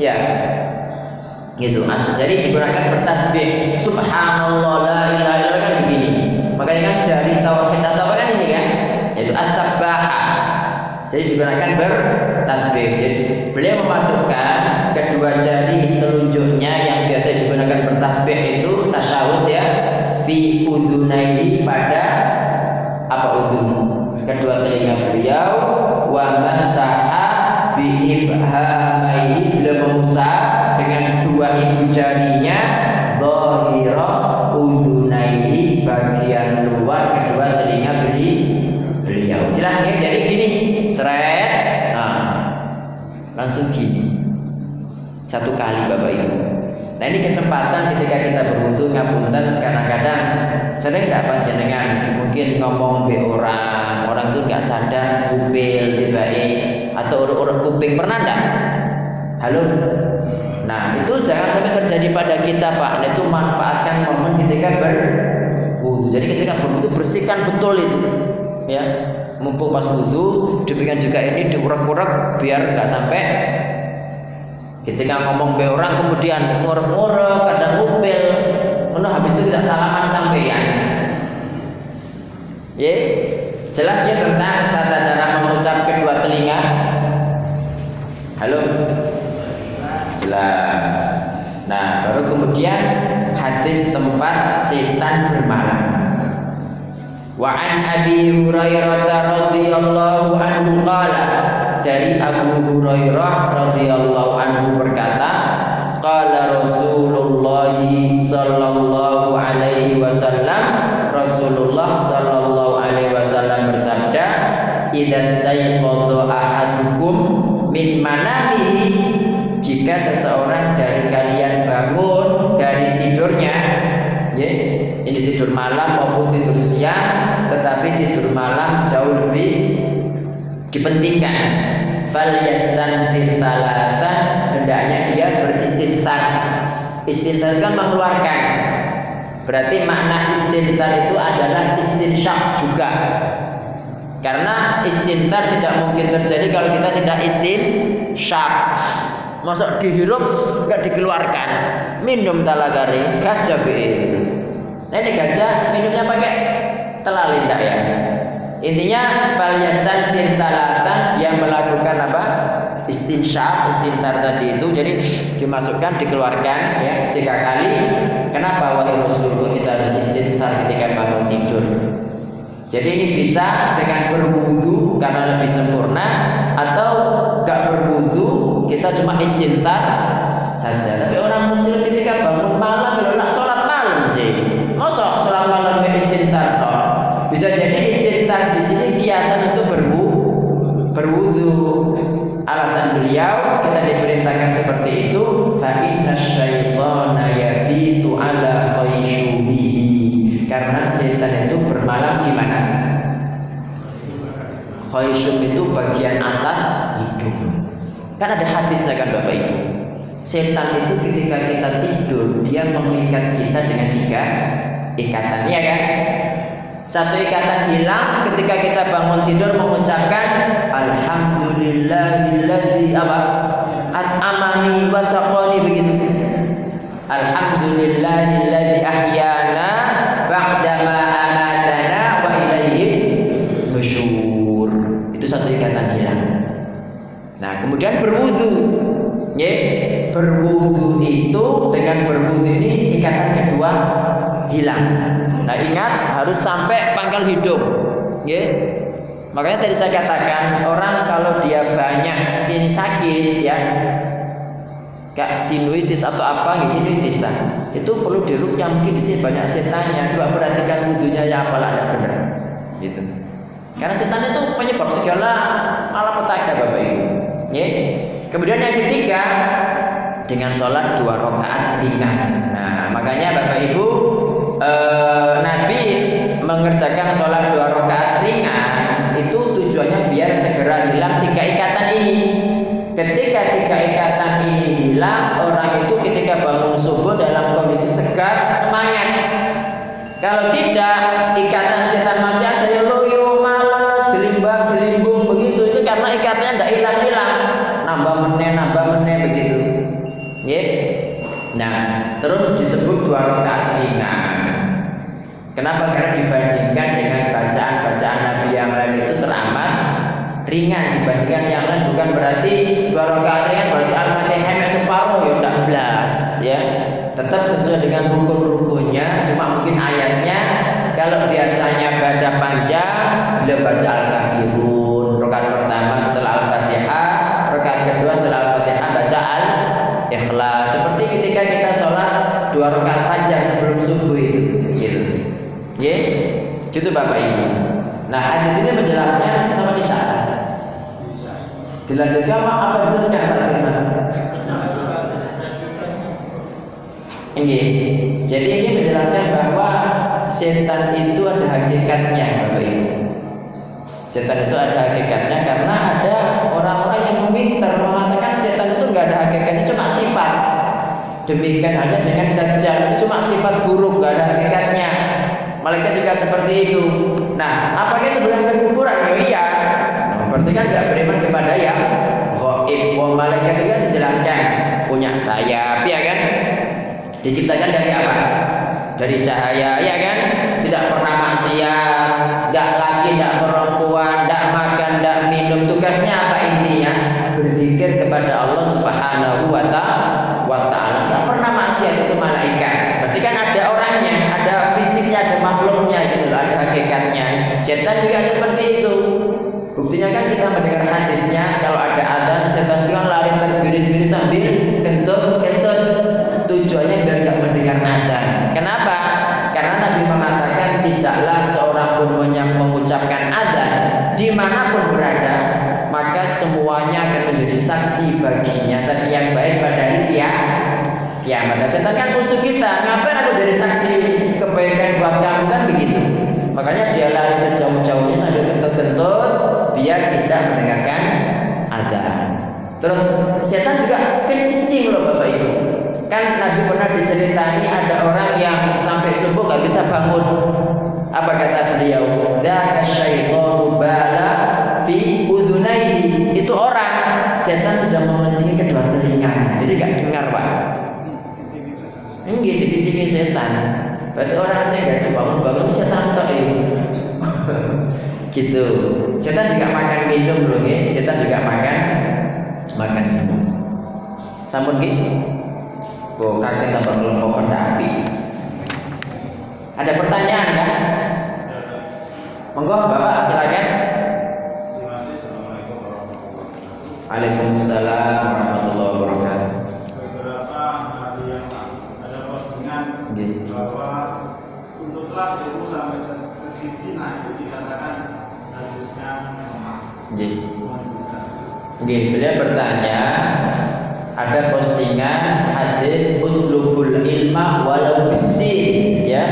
ya. Gitu as jadi digunakan bertasbih. Subhanallah la ilaha illallah kan begini. Makanya kan jari tauhid atau apa kan ini kan? Yaitu as-sabbahah jadi digunakan bertasbih. Jadi beliau memasukkan kedua jari telunjuknya yang biasa digunakan bertasbih itu tasyahud ya fi udunaihi pada apa udun kedua telinga beliau wa masaha bi ibhamaihi mengusap dengan dua ibu jarinya dhahira udunaihi bagian luar kedua telinga beliau. Jelas ya? Jadi gini seret. Nah langsung gini. Satu kali bapak ibu. Nah ini kesempatan ketika kita berwudu ngapunten kadang-kadang sering tidak panjenengan mungkin ngomong be orang orang tuh nggak sadar kupil tiba atau urut-urut kuping. Pernah enggak halo nah itu jangan sampai terjadi pada kita pak. Nah, itu manfaatkan momen ketika berwudu. Jadi ketika berwudu bersihkan betul itu ya. Mumpung pas wudhu demikian juga ini diurek-urek biar nggak sampai ketika ngomong be orang kemudian ngurek-ngurek kadang ngupil. Menurut habis itu tidak salaman sampean ya jelasnya tentang tata cara mengusap kedua telinga. Halo jelas nah baru kemudian hadis tempat setan bermalam. Wa an Abi Hurairah radhiyallahu anhu qala dari Abu Hurairah radhiyallahu anhu berkata qala Rasulullah sallallahu alaihi wasallam Rasulullah sallallahu alaihi wasallam bersabda idza stayqadha ahadukum min manamihi jika seseorang dari kalian bangun dari tidurnya ya ini tidur malam maupun tidur siang tetapi tidur malam jauh lebih dipentingkan. Fal yastanzir salasan hendaknya dia beristighfar. Istighfar kan mengeluarkan. Berarti makna istighfar itu adalah istinsyak juga. Karena istighfar tidak mungkin terjadi kalau kita tidak istinsyak masuk dihirup nggak dikeluarkan minum talagari gajah Nah ini gajah minumnya pakai telalin enggak ya? Intinya falyastan salasan dia melakukan apa? Istinsyaq, istintar tadi itu jadi dimasukkan, dikeluarkan ya tiga kali. Kenapa wahai Rasulullah kita harus istinsar ketika bangun tidur? Jadi ini bisa dengan berwudu karena lebih sempurna atau kita cuma istighfar saja. Tapi orang muslim ketika bangun malam kalau nak sholat malam sih. Masa sholat malam ke istighfar toh. bisa jadi istighfar di sini kiasan itu berwu berwudu. Alasan beliau kita diperintahkan seperti itu fa inna syaitana yabitu ala khayshubihi karena setan itu bermalam di mana? Khayshub itu bagian atas hidung. Kan ada hadisnya kan Bapak Ibu. Setan itu ketika kita tidur dia mengikat kita dengan tiga ikatan, ya kan? Satu ikatan hilang ketika kita bangun tidur mengucapkan Alhamdulillahilladzi apa? At'amani wa begitu. Alhamdulillahilladzi ahyana kemudian berwudu. Ya, berwudu itu dengan berwudu ini ikatan kedua hilang. Nah ingat harus sampai pangkal hidung, ya. Makanya tadi saya katakan orang kalau dia banyak ini sakit ya, kayak sinuitis atau apa nih sinuitis lah, itu perlu dirukyah mungkin sini banyak setannya. Coba perhatikan wudhunya ya apalah ada benar, gitu. Karena setan itu penyebab segala malapetaka bapak ibu. Ya. Kemudian yang ketiga dengan sholat dua rakaat ringan. Nah makanya bapak ibu eh, Nabi mengerjakan sholat dua rakaat ringan itu tujuannya biar segera hilang tiga ikatan ini. Ketika tiga ikatan ini hilang, orang itu ketika bangun subuh dalam kondisi segar, semangat. Kalau tidak, ikatan setan masih ada ya loyo, malas, gelimbang, gelimbung begitu itu karena ikatannya tidak hilang-hilang, ringan. Kenapa? Karena dibandingkan dengan bacaan-bacaan Nabi yang lain itu teramat ringan dibandingkan yang lain bukan berarti dua rakaat ringan berarti al-fatihah separuh ya tidak belas ya tetap sesuai dengan rukun-rukunnya cuma mungkin ayatnya kalau biasanya baca panjang beliau baca al-kafirun dua rakaat fajar sebelum subuh itu. Gitu. Ya gitu bapak ibu. Nah hadis ini menjelaskan sama isyarat Dilanjutkan apa? Apa itu tidak tak terima? Ini, jadi ini menjelaskan bahwa setan itu ada hakikatnya, Bapak Ibu. Setan itu ada hakikatnya karena ada orang-orang yang meminta mengatakan setan itu nggak ada hakikatnya, cuma sifat. Demikian hanya dengan dajjal itu cuma sifat buruk, nggak ada hakikatnya. Malaikat juga seperti itu. Nah, apakah itu bukan kekufuran? Oh iya, Berarti kan nggak beriman kepada yang gaib. Wong malaikat itu kan dijelaskan punya sayap, ya kan? Diciptakan dari apa? Dari cahaya, ya kan? Tidak pernah maksiat, tidak laki, tidak perempuan, tidak makan, tidak minum. Tugasnya apa intinya? Berzikir kepada Allah Subhanahu wa taala. Maksiat itu malaikat. Berarti kan ada orangnya, ada fisiknya, ada makhluknya gitu loh, ada hakikatnya. Setan juga seperti itu. Buktinya kan kita mendengar hadisnya kalau ada adzan setan itu kan lari terbirit-birit sambil kentut-kentut. Tujuannya biar nggak mendengar adzan. Kenapa? Karena Nabi mengatakan tidaklah seorang pun yang mengucapkan adzan di mana pun berada maka semuanya akan menjadi saksi baginya saksi yang baik pada hari kiamat. Nah, setan kan musuh kita. Ngapain aku jadi saksi kebaikan buat kamu kan begitu? Makanya dia lari sejauh-jauhnya sambil kentut-kentut biar tidak mendengarkan azan. Terus setan juga kencing loh Bapak Ibu. Kan Nabi pernah diceritani ada orang yang sampai subuh nggak bisa bangun. Apa kata beliau? Syaitanu bala fi. Itu orang setan sudah mengencingi kedua telinga. Jadi gak dengar, Pak. Ini dibinciki setan. Berarti orang saya nggak sebangun bangun setan tok itu. gitu. Setan juga makan minum loh ya. Setan juga makan makan minum. Sampun gitu. Oh, kakek tambah kelompok pendapi. Ada pertanyaan kan? Monggo Bapak silakan. Waalaikumsalam warahmatullahi wabarakatuh. beberapa hari yang lalu postingan Gitu. bahwa untuklah ilmu sampai ke ke Cina itu dikatakan hadisnya lemah. Dijelaskan. Nggih, beliau bertanya ada postingan hadis utlubul ilma walau bisi ya.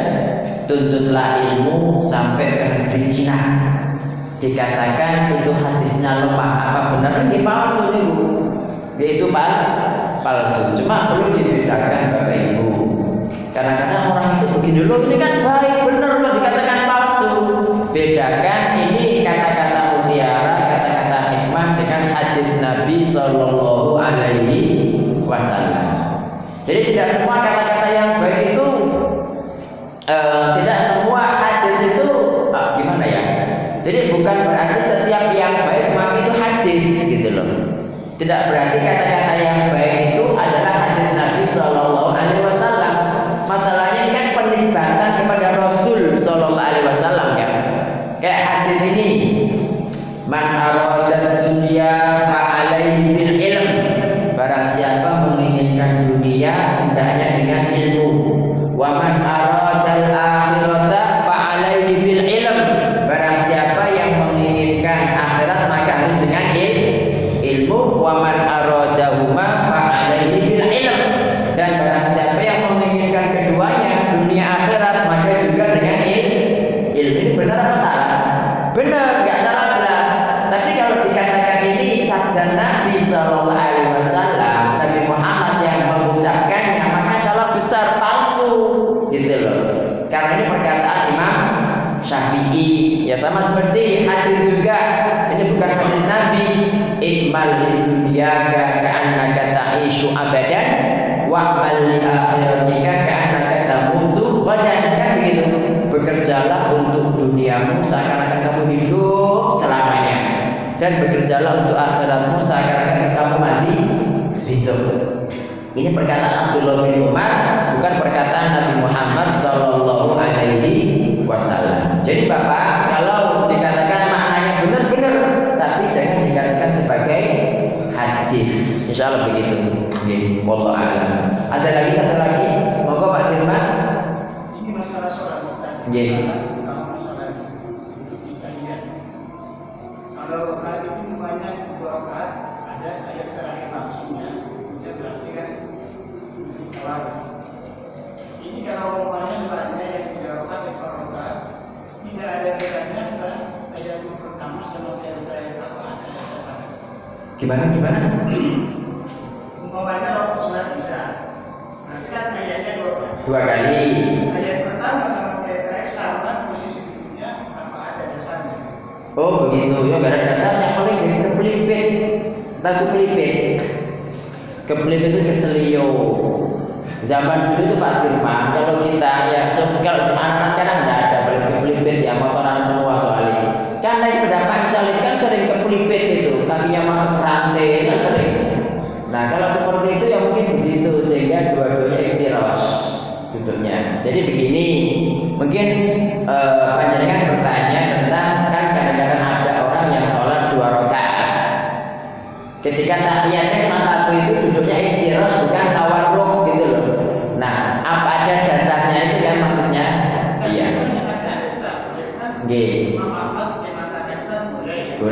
Tuntutlah ilmu sampai ke negeri Cina. Dikatakan itu hadisnya lemah. Apa benar? Ini palsu itu yaitu pal palsu. Cuma perlu dibedakan kadang-kadang orang itu begini loh ini kan baik benar kok dikatakan palsu. Bedakan ini kata-kata mutiara kata-kata hikmah dengan hadis Nabi Shallallahu Alaihi Wasallam. Jadi tidak semua kata-kata yang baik itu uh, tidak semua hadis itu uh, gimana ya? Jadi bukan berarti setiap yang baik maka itu hadis gitu loh. Tidak berarti kata-kata man arada dunia fa'alaihi bil ilm. Barang siapa menginginkan dunia dan bekerjalah untuk akhiratmu seakan-akan kamu mati besok. Ini perkataan Abdullah bin Umar, bukan perkataan Nabi Muhammad Sallallahu Alaihi Wasallam. Jadi bapak, kalau dikatakan maknanya benar-benar, tapi jangan dikatakan sebagai hadis. Insya Allah begitu. Oke, wallah alam. Ada lagi satu lagi, monggo Pak Dirman. Ini masalah sholat Ustaz. Gimana gimana? Umpamanya rakaat sholat isya, berarti kan ayatnya dua kali. Dua kali. Ayat pertama sama ayat terakhir sama posisi duduknya apa ada dasarnya? Oh begitu, ya gak ada dasarnya paling dari kepelipit, tahu kepelipit. Kepelipit itu keselio. Zaman dulu itu Pak Dirman, kalau kita ya se- kalau anak-anak sekarang tidak ada paling kepelipit ya motoran semua soalnya. Naik sepeda pancal itu kan sering kepelipit itu, kakinya masuk rantai itu kan sering. Nah kalau seperti itu ya mungkin begitu sehingga dua-duanya ikhtiras duduknya. Jadi begini, mungkin eh, panjenengan bertanya tentang kan kadang-kadang ada orang yang sholat dua rakaat. Ketika tahiyatnya cuma satu itu duduknya ikhtiras bukan tawarruk gitu loh. Nah, apa ada dasarnya itu kan maksudnya? Iya. Nggih. Imam Ahmad yang mengatakan kan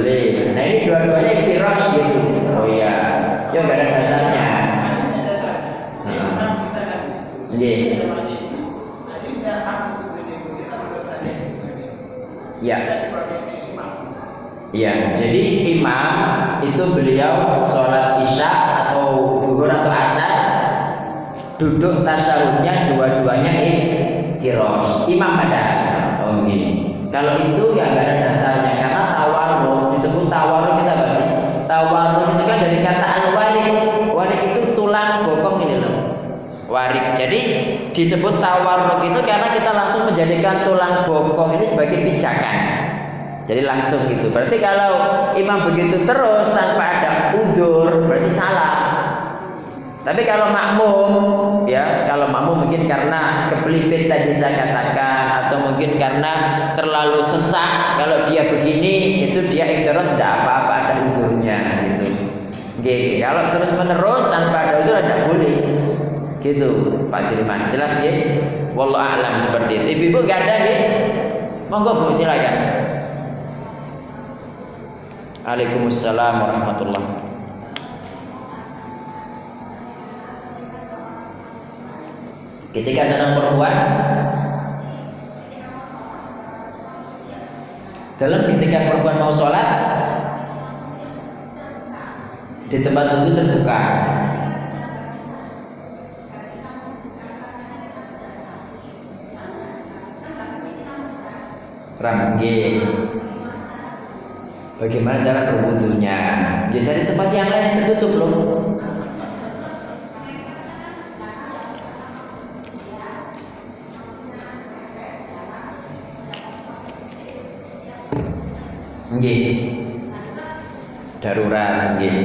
boleh. Nah ini dua-duanya ikhtiras gitu. Oh iya. Ya nggak ada dasarnya. Kita bertanya. Ya. Iya, jadi imam itu beliau sholat isya atau duhur atau asar duduk tasyahudnya dua-duanya ikhtiros. Imam ada. Oh gitu. Kalau itu ya nggak ada dasarnya disebut tawarruk kita apa sih? Tawarruk itu kan dari kata al-warik. Warik itu tulang bokong ini loh. Warik. Jadi disebut tawarruk itu karena kita langsung menjadikan tulang bokong ini sebagai pijakan. Jadi langsung gitu. Berarti kalau imam begitu terus tanpa ada uzur berarti salah. Tapi kalau makmum, ya kalau makmum mungkin karena kepelipit tadi saya katakan atau mungkin karena terlalu sesak. Kalau dia begini itu dia ikhtiras tidak apa-apa ada uzurnya gitu. Oke, kalau terus menerus tanpa ada uzur tidak boleh. Gitu, Pak Dirman. Jelas ya? Wallahu a'lam seperti itu. Ibu-ibu gak ada ya? Monggo Bu silakan. Waalaikumsalam warahmatullahi Ketika seorang perempuan dalam ketika perempuan mau sholat di tempat wudhu terbuka Ramge Bagaimana cara berwudunya? Ya cari tempat yang lain yang tertutup loh. Nggih. Darurat nggih.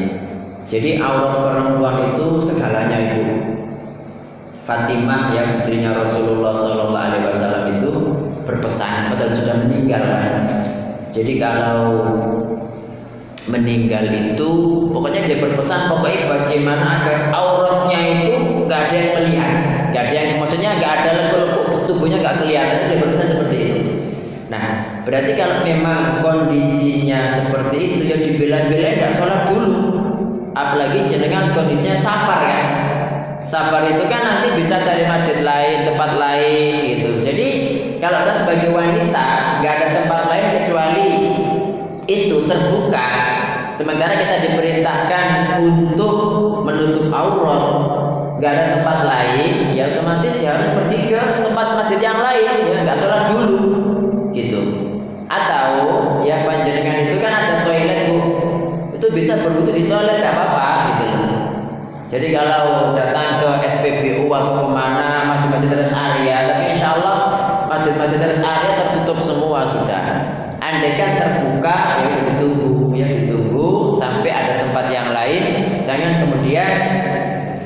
Jadi aurat perempuan itu segalanya itu. Fatimah yang putrinya Rasulullah Shallallahu Alaihi Wasallam itu berpesan, padahal sudah meninggal kan. Jadi kalau meninggal itu pokoknya dia berpesan pokoknya bagaimana agar auratnya itu nggak ada yang melihat, nggak ada yang maksudnya nggak ada lekuk tubuhnya nggak kelihatan. Dia berpesan seperti itu. Nah, berarti kalau memang kondisinya seperti itu ya dibela-bela nggak sholat dulu. Apalagi jenengan kondisinya safar kan. Safar itu kan nanti bisa cari masjid lain, tempat lain gitu. Jadi kalau saya sebagai wanita nggak ada tempat lain kecuali itu terbuka. Sementara kita diperintahkan untuk menutup aurat, nggak ada tempat lain, ya otomatis ya harus pergi ke tempat masjid yang lain, ya nggak sholat dulu, gitu. Atau ya panjenengan itu kan ada toilet bu, itu bisa berwudu di toilet nggak apa-apa, gitu loh. Jadi kalau datang ke SPBU atau ke mana masih-masih terus area, tapi insya Allah masjid-masjid terus area tertutup semua sudah. Andai kan terbuka ya ditunggu ya ditunggu sampai ada tempat yang lain. Jangan kemudian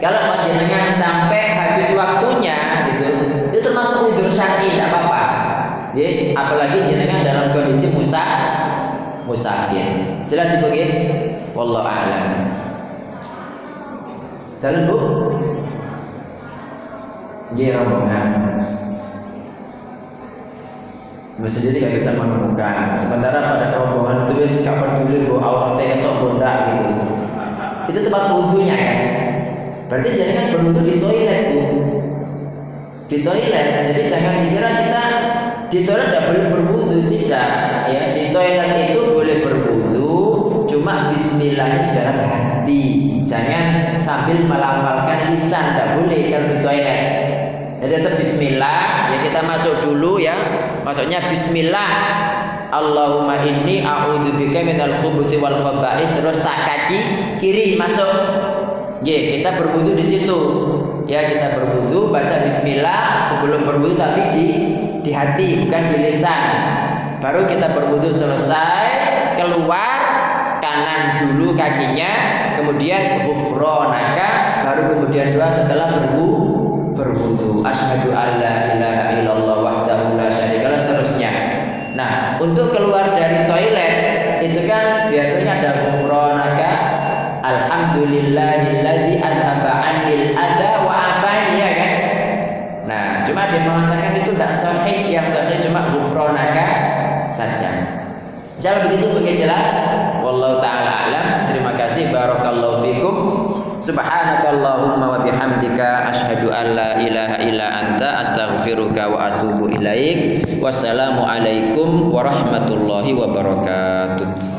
kalau panjenengan sampai habis waktunya gitu, itu termasuk udur syar'i tidak apa-apa. Ya, apalagi jenengan dalam kondisi musah musafir. Jelas ibu ya? Wallahu a'lam. Dalam bu? Dia rombongan. Ibu sendiri tidak bisa menemukan. Sementara pada rombongan itu wis gak peduli bu auratnya itu bunda gitu. Itu tempat wudhunya kan. Berarti kan berwudhu di toilet bu. Di toilet. Jadi jangan dikira kita di toilet tidak boleh berwudhu tidak. Ya di toilet itu boleh berwudhu. Cuma Bismillah di dalam hati. Jangan sambil melafalkan lisan tidak boleh kalau di toilet. Jadi tetap Bismillah ya kita masuk dulu ya Maksudnya bismillah Allahumma inni a'udzubika minal khubuthi wal khaba'is terus tak kaki kiri masuk. Ye, kita berwudu di situ. Ya, kita berwudu baca bismillah sebelum berwudu tapi di di hati bukan di lisan. Baru kita berwudu selesai, keluar kanan dulu kakinya, kemudian ghufranaka, baru kemudian doa setelah berwudu berwudu. Asyhadu alla ilaha illallah wahdahu la syarika seterusnya. Nah untuk keluar dari toilet itu kan biasanya ada ghufranaka alhamdulillahilladzi adhaba anil adza wa afani ya kan nah cuma dia mengatakan itu tidak sahih yang sahih cuma ghufranaka saja. Jika begitu bagi jelas? Wallahu taala alam. Terima kasih. Barakallahu fikum. Subhanakallahumma wa bihamdika asyhadu an la ilaha illa anta astaghfiruka wa atubu ilaik. Wassalamu alaikum warahmatullahi wabarakatuh.